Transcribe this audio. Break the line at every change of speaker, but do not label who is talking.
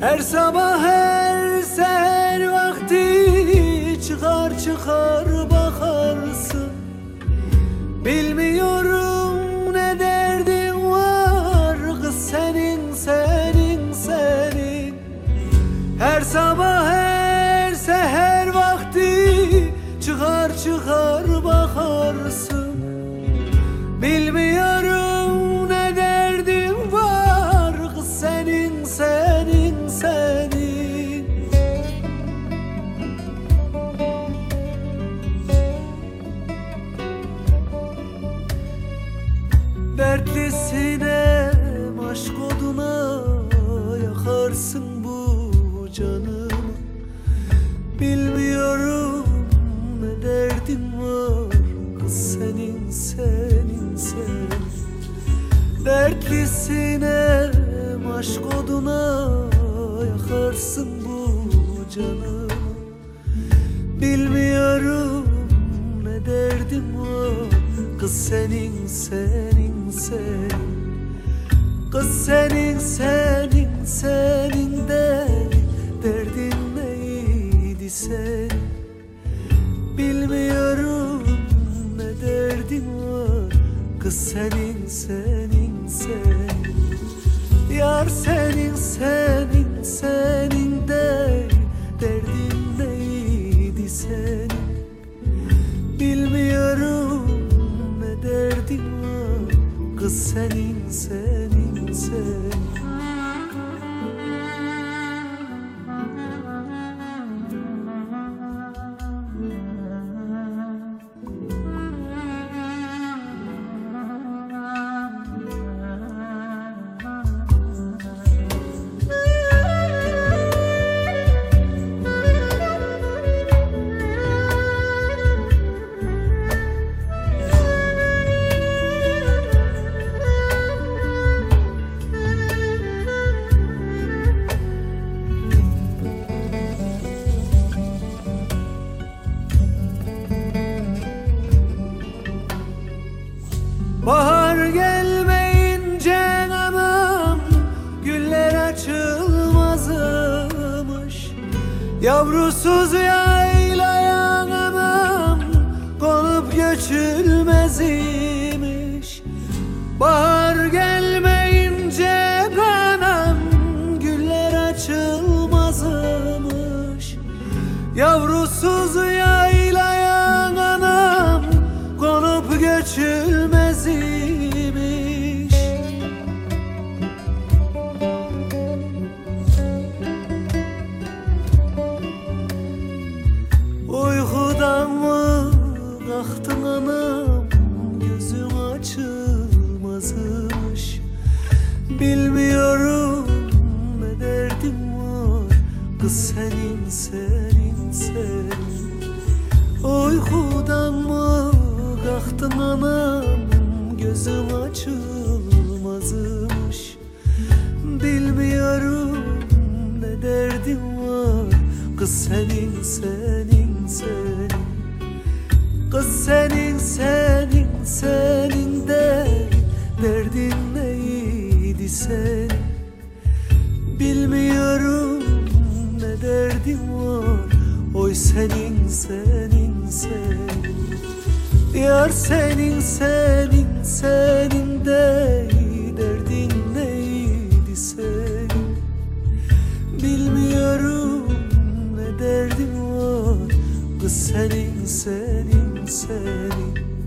Her sabah her seher vakti çıkar çıkar bakarsın. Bilmiyorum bu canımı Bilmiyorum ne derdin var. Kız senin senin senin. Dertlisine aşk oduna yakarsın bu canımı Bilmiyorum ne derdim var. Kız senin senin senin. Kız senin senin senin senin senin. Senin Yar senin senin senin de Derdin neydi senin? Bilmiyorum ne derdin var Kız senin senin senin Bahar gelmeyince anam Güller açılmazmış. Yavrusuz yaylayan anam Konup göçülmez imiş Bahar Bilmiyorum ne derdim var. Kız senin senin senin. Uykudan mı kalktın anam? Gözüm açılmazmış. Bilmiyorum ne derdim var. Kız senin senin senin. Kız senin senin senin de Derdin senin Bilmiyorum ne derdim var. Oy senin senin senin. Yar senin senin senin de Derdin neydi senin? Bilmiyorum ne derdim var. Kız senin senin senin